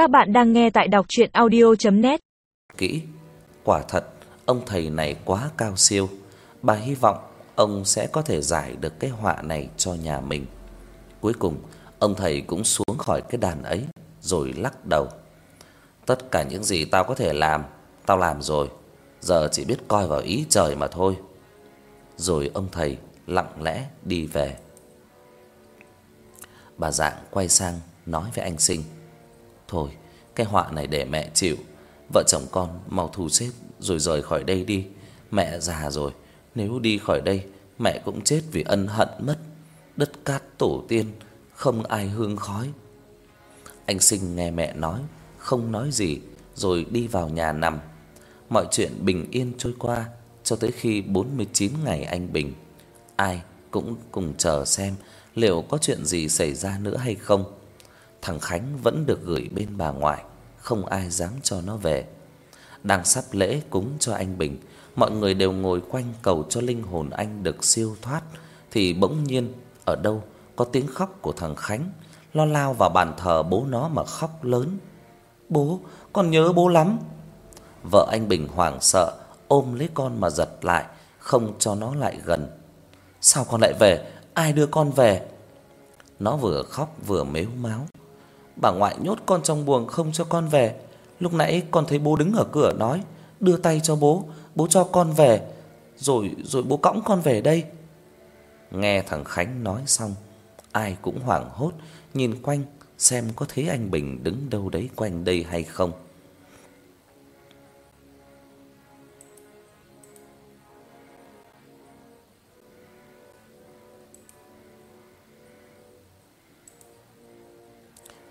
Các bạn đang nghe tại đọc audio net Kỹ, quả thật ông thầy này quá cao siêu. Bà hy vọng ông sẽ có thể giải được cái họa này cho nhà mình. Cuối cùng, ông thầy cũng xuống khỏi cái đàn ấy rồi lắc đầu. Tất cả những gì tao có thể làm, tao làm rồi, giờ chỉ biết coi vào ý trời mà thôi. Rồi ông thầy lặng lẽ đi về. Bà Dạng quay sang nói với anh Sinh: "Thôi, cái họa này để mẹ chịu, vợ chồng con mau thu xếp rồi rời khỏi đây đi. Mẹ già rồi, nếu đi khỏi đây mẹ cũng chết vì ân hận mất. Đất cát tổ tiên không ai hương khói." Anh Sinh nghe mẹ nói, không nói gì rồi đi vào nhà nằm. Mọi chuyện bình yên trôi qua cho tới khi 49 ngày anh bình. Ai cũng cùng chờ xem liệu có chuyện gì xảy ra nữa hay không. Thằng Khánh vẫn được gửi bên bà ngoại, không ai dám cho nó về. Đang sắp lễ cúng cho anh Bình, mọi người đều ngồi quanh cầu cho linh hồn anh được siêu thoát thì bỗng nhiên ở đâu có tiếng khóc của thằng Khánh, lo lao vào bàn thờ bố nó mà khóc lớn. "Bố, con nhớ bố lắm." Vợ anh Bình hoảng sợ ôm lấy con mà giật lại, không cho nó lại gần. "Sao con lại về? Ai đưa con về?" Nó vừa khóc vừa mếu máo. Bà ngoại nhốt con trong buồng không cho con về. Lúc nãy con thấy bố đứng ở cửa nói, đưa tay cho bố, bố cho con về, rồi rồi bố cõng con về đây. Nghe thằng Khánh nói xong, ai cũng hoảng hốt nhìn quanh xem có thấy anh Bình đứng đâu đấy quanh đây hay không.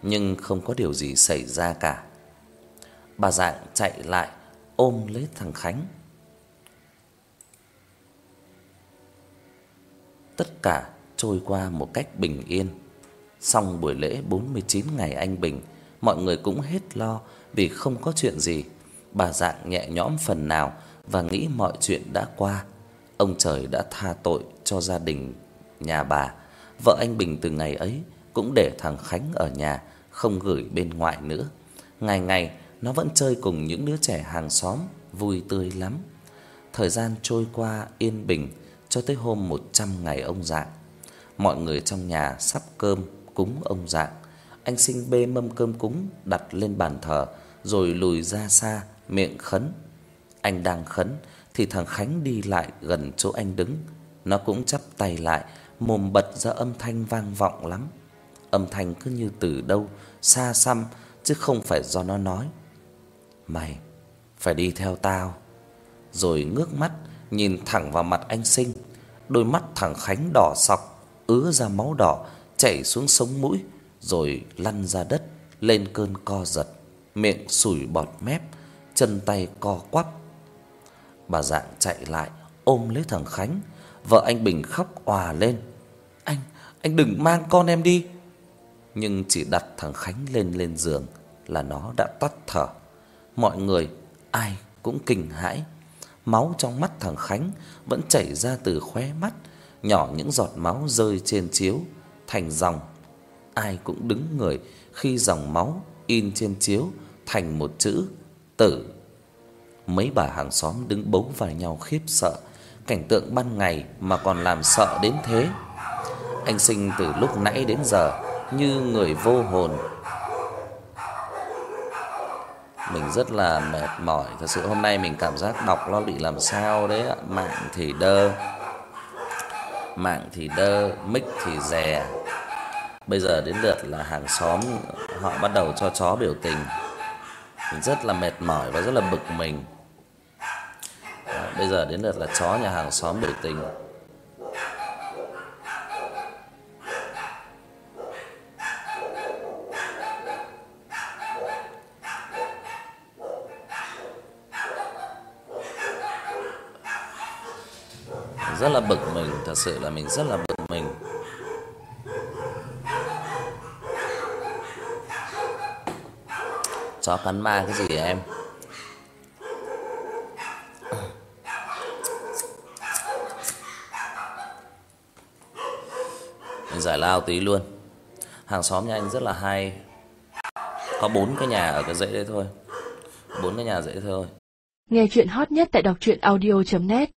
Nhưng không có điều gì xảy ra cả. Bà Dạng chạy lại ôm lấy thằng Khánh. Tất cả trôi qua một cách bình yên. Xong buổi lễ 49 ngày anh Bình, mọi người cũng hết lo vì không có chuyện gì. Bà Dạng nhẹ nhõm phần nào và nghĩ mọi chuyện đã qua. Ông trời đã tha tội cho gia đình nhà bà. Vợ anh Bình từ ngày ấy cũng để thằng Khánh ở nhà, không gửi bên ngoài nữa. Ngày ngày nó vẫn chơi cùng những đứa trẻ hàng xóm, vui tươi lắm. Thời gian trôi qua yên bình cho tới hôm 100 ngày ông Dạng. Mọi người trong nhà sắp cơm cúng ông Dạng. Anh Sinh bê mâm cơm cúng đặt lên bàn thờ rồi lùi ra xa miệng khấn. Anh đang khấn thì thằng Khánh đi lại gần chỗ anh đứng, nó cũng chắp tay lại, mồm bật ra âm thanh vang vọng lắm âm thanh cứ như từ đâu xa xăm chứ không phải do nó nói. "Mày phải đi theo tao." Rồi ngước mắt nhìn thẳng vào mặt anh Sinh, đôi mắt thằng Khánh đỏ sọc, ứa ra máu đỏ chảy xuống sống mũi rồi lăn ra đất lên cơn co giật, miệng sủi bọt mép, chân tay co quắp. Bà Dạng chạy lại ôm lấy thằng Khánh, vợ anh Bình khóc òa lên. "Anh, anh đừng mang con em đi." Nhưng chỉ đặt thằng Khánh lên lên giường là nó đã tắt thở. Mọi người ai cũng kinh hãi. Máu trong mắt thằng Khánh vẫn chảy ra từ khóe mắt, nhỏ những giọt máu rơi trên chiếu thành dòng. Ai cũng đứng người khi dòng máu in trên chiếu thành một chữ tử. Mấy bà hàng xóm đứng bấu vào nhau khiếp sợ, cảnh tượng ban ngày mà còn làm sợ đến thế. Anh Sinh từ lúc nãy đến giờ như người vô hồn. Mình rất là mệt mỏi, thật sự hôm nay mình cảm giác đọc nó bị làm sao đấy ạ, mạng thì đơ. Mạng thì đơ, mic thì rè. Bây giờ đến lượt là hàng xóm họ bắt đầu cho chó biểu tình. Mình rất là mệt mỏi và rất là bực mình. Ờ, bây giờ đến lượt là chó nhà hàng xóm biểu tình. Rất là bực mình, thật sự là mình rất là bực mình. Chó cắn ma cái gì em? Mình giải lao tí luôn. Hàng xóm nhà anh rất là hay. có bốn cái nhà ở cái dãy đấy thôi. Bốn cái nhà dãy thôi. Nghe chuyện hot nhất tại đọc truyện audio net